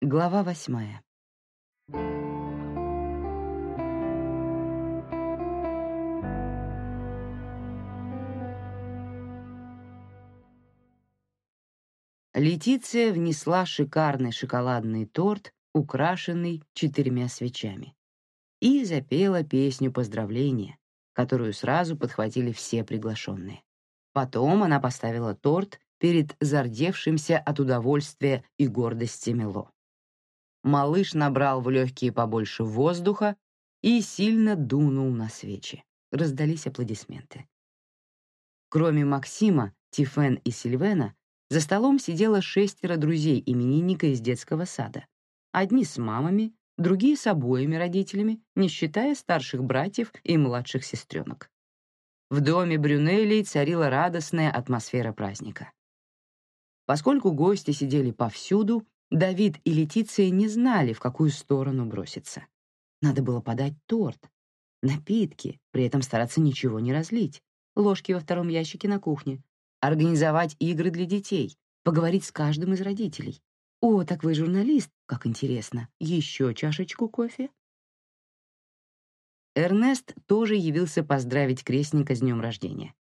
Глава восьмая. Летиция внесла шикарный шоколадный торт, украшенный четырьмя свечами, и запела песню поздравления, которую сразу подхватили все приглашенные. Потом она поставила торт перед зардевшимся от удовольствия и гордости Мело. Малыш набрал в легкие побольше воздуха и сильно дунул на свечи. Раздались аплодисменты. Кроме Максима, Тифен и Сильвена, за столом сидело шестеро друзей именинника из детского сада. Одни с мамами, другие с обоими родителями, не считая старших братьев и младших сестренок. В доме Брюнелей царила радостная атмосфера праздника. Поскольку гости сидели повсюду, Давид и Летиция не знали, в какую сторону броситься. Надо было подать торт, напитки, при этом стараться ничего не разлить, ложки во втором ящике на кухне, организовать игры для детей, поговорить с каждым из родителей. «О, так вы журналист, как интересно. Еще чашечку кофе?» Эрнест тоже явился поздравить крестника с днем рождения.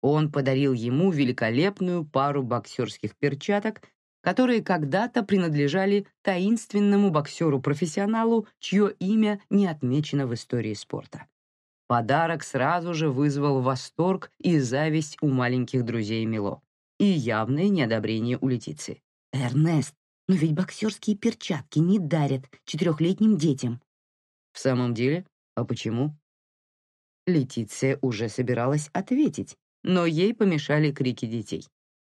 Он подарил ему великолепную пару боксерских перчаток которые когда-то принадлежали таинственному боксеру-профессионалу, чье имя не отмечено в истории спорта. Подарок сразу же вызвал восторг и зависть у маленьких друзей Мило и явное неодобрение у Летиции. «Эрнест, но ведь боксерские перчатки не дарят четырехлетним детям». «В самом деле? А почему?» Летиция уже собиралась ответить, но ей помешали крики детей.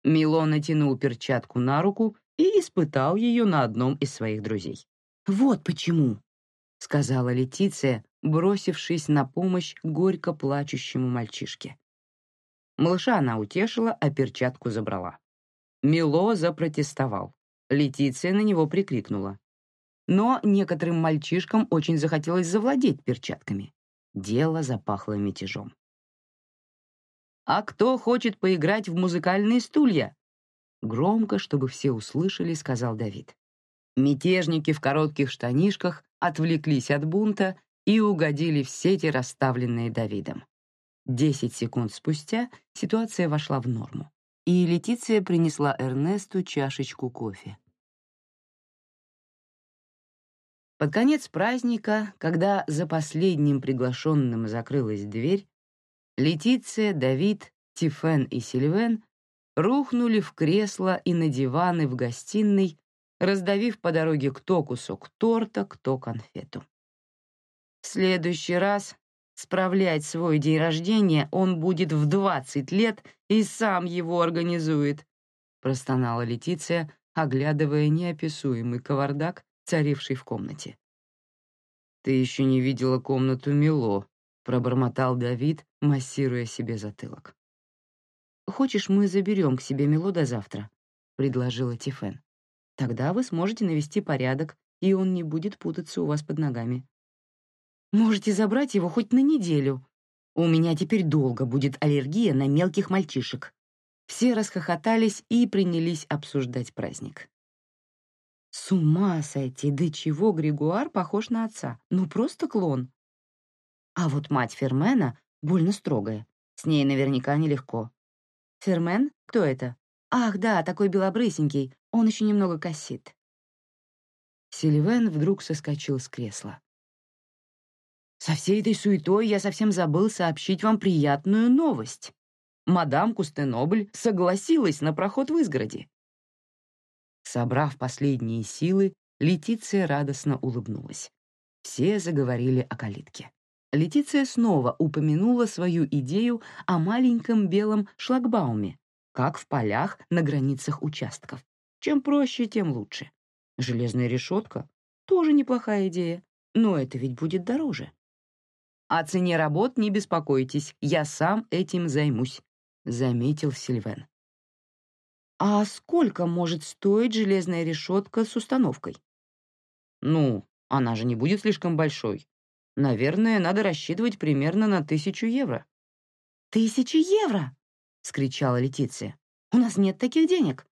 Мило натянул перчатку на руку и испытал ее на одном из своих друзей. «Вот почему», — сказала Летиция, бросившись на помощь горько плачущему мальчишке. Малыша она утешила, а перчатку забрала. Мило запротестовал. Летиция на него прикрикнула. Но некоторым мальчишкам очень захотелось завладеть перчатками. Дело запахло мятежом. «А кто хочет поиграть в музыкальные стулья?» Громко, чтобы все услышали, сказал Давид. Мятежники в коротких штанишках отвлеклись от бунта и угодили в сети, расставленные Давидом. Десять секунд спустя ситуация вошла в норму, и Летиция принесла Эрнесту чашечку кофе. Под конец праздника, когда за последним приглашенным закрылась дверь, Летиция, Давид, Тифен и Сильвен рухнули в кресла и на диваны в гостиной, раздавив по дороге кто кусок торта, кто конфету. В следующий раз справлять свой день рождения он будет в 20 лет и сам его организует, простонала Летиция, оглядывая неописуемый кавардак, царивший в комнате. Ты еще не видела комнату Мило, пробормотал Давид, массируя себе затылок. «Хочешь, мы заберем к себе Мило до завтра?» — предложила Тифен. «Тогда вы сможете навести порядок, и он не будет путаться у вас под ногами». «Можете забрать его хоть на неделю. У меня теперь долго будет аллергия на мелких мальчишек». Все расхохотались и принялись обсуждать праздник. С ума сойти, до чего Григуар похож на отца. Ну, просто клон. А вот мать Фермена больно строгая. С ней наверняка нелегко. Фермен? Кто это? Ах, да, такой белобрысенький. Он еще немного косит. Сильвен вдруг соскочил с кресла. Со всей этой суетой я совсем забыл сообщить вам приятную новость. Мадам Кустенобль согласилась на проход в изгороди. Собрав последние силы, Летиция радостно улыбнулась. Все заговорили о калитке. Летиция снова упомянула свою идею о маленьком белом шлагбауме, как в полях на границах участков. Чем проще, тем лучше. Железная решетка — тоже неплохая идея, но это ведь будет дороже. О цене работ не беспокойтесь, я сам этим займусь, — заметил Сильвен. А сколько может стоить железная решетка с установкой? Ну, она же не будет слишком большой, Наверное, надо рассчитывать примерно на тысячу евро. «Тысячу евро!» — скричала Летиция. «У нас нет таких денег».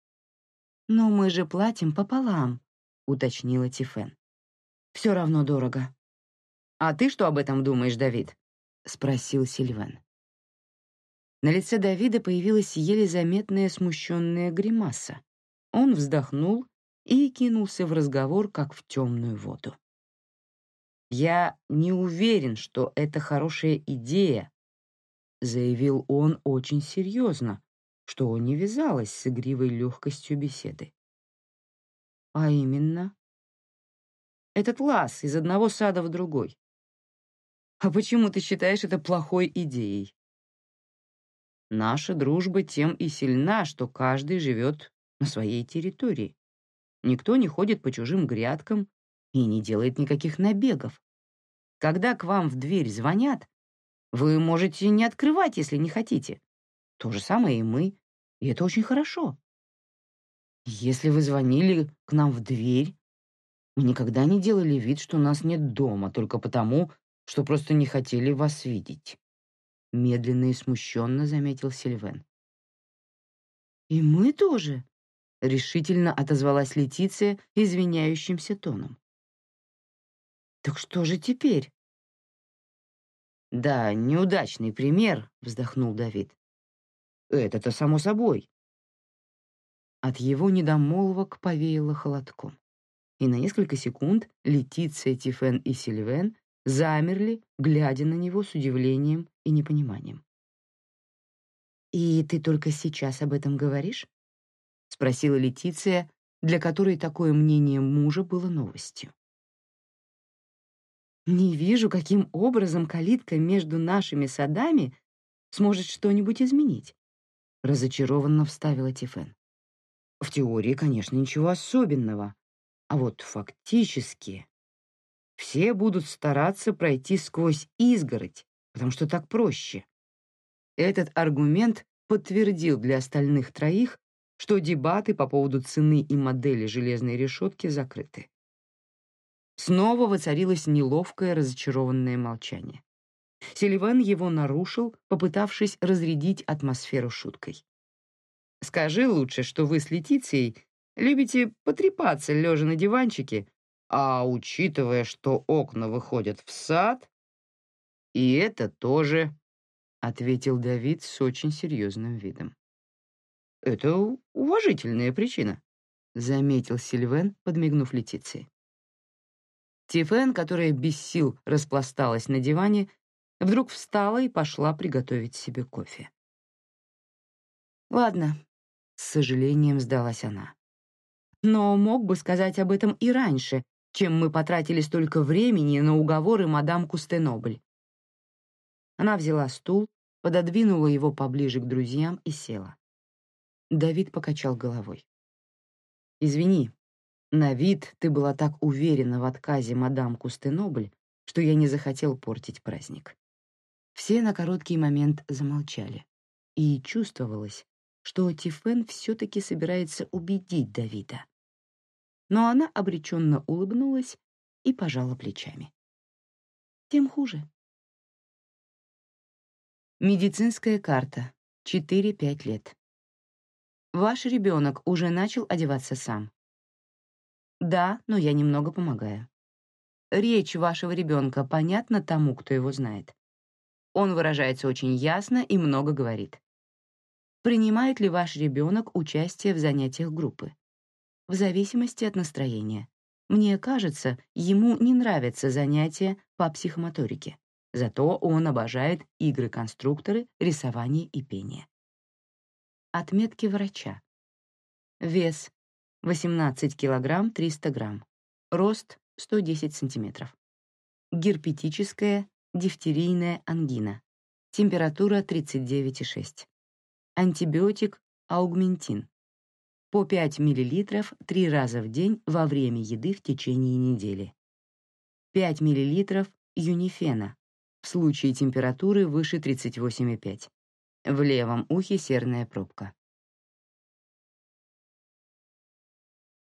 «Но мы же платим пополам», — уточнила Тифен. «Все равно дорого». «А ты что об этом думаешь, Давид?» — спросил Сильвен. На лице Давида появилась еле заметная смущенная гримаса. Он вздохнул и кинулся в разговор, как в темную воду. «Я не уверен, что это хорошая идея», — заявил он очень серьезно, что не вязалось с игривой легкостью беседы. «А именно?» «Этот лаз из одного сада в другой. А почему ты считаешь это плохой идеей?» Наша дружба тем и сильна, что каждый живет на своей территории. Никто не ходит по чужим грядкам и не делает никаких набегов. Когда к вам в дверь звонят, вы можете не открывать, если не хотите. То же самое и мы, и это очень хорошо. Если вы звонили к нам в дверь, мы никогда не делали вид, что нас нет дома, только потому, что просто не хотели вас видеть медленно и смущенно заметил Сильвен. «И мы тоже», — решительно отозвалась Летиция извиняющимся тоном. «Так что же теперь?» «Да, неудачный пример», — вздохнул Давид. «Это-то само собой». От его недомолвок повеяло холодком, и на несколько секунд Летиция, Тифен и Сильвен замерли, глядя на него с удивлением и непониманием. «И ты только сейчас об этом говоришь?» — спросила Летиция, для которой такое мнение мужа было новостью. «Не вижу, каким образом калитка между нашими садами сможет что-нибудь изменить», — разочарованно вставила Тифен. «В теории, конечно, ничего особенного, а вот фактически все будут стараться пройти сквозь изгородь, потому что так проще. Этот аргумент подтвердил для остальных троих, что дебаты по поводу цены и модели железной решетки закрыты. Снова воцарилось неловкое разочарованное молчание. Селиван его нарушил, попытавшись разрядить атмосферу шуткой. «Скажи лучше, что вы с Летицией любите потрепаться, лежа на диванчике, а учитывая, что окна выходят в сад, и это тоже, ответил Давид с очень серьезным видом. Это уважительная причина, заметил Сильвен, подмигнув Летиции. Тифен, которая без сил распласталась на диване, вдруг встала и пошла приготовить себе кофе. «Ладно», — с сожалением сдалась она. «Но мог бы сказать об этом и раньше, чем мы потратили столько времени на уговоры мадам Кустенобль. Она взяла стул, пододвинула его поближе к друзьям и села. Давид покачал головой. «Извини, на вид ты была так уверена в отказе мадам Кустенобль, что я не захотел портить праздник». Все на короткий момент замолчали, и чувствовалось, что Тифен все-таки собирается убедить Давида но она обреченно улыбнулась и пожала плечами. Тем хуже. Медицинская карта. 4-5 лет. Ваш ребенок уже начал одеваться сам. Да, но я немного помогаю. Речь вашего ребенка понятна тому, кто его знает. Он выражается очень ясно и много говорит. Принимает ли ваш ребенок участие в занятиях группы? в зависимости от настроения. Мне кажется, ему не нравятся занятия по психомоторике. Зато он обожает игры-конструкторы, рисование и пение. Отметки врача. Вес 18 килограмм 300 грамм. Рост 110 сантиметров. Герпетическая дифтерийная ангина. Температура 39,6. Антибиотик аугментин по 5 мл три раза в день во время еды в течение недели. 5 мл юнифена в случае температуры выше 38,5. В левом ухе серная пробка.